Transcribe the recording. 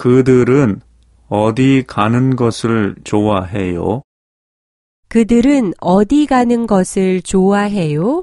그들은 어디 가는 것을 좋아해요? 그들은 어디 가는 것을 좋아해요?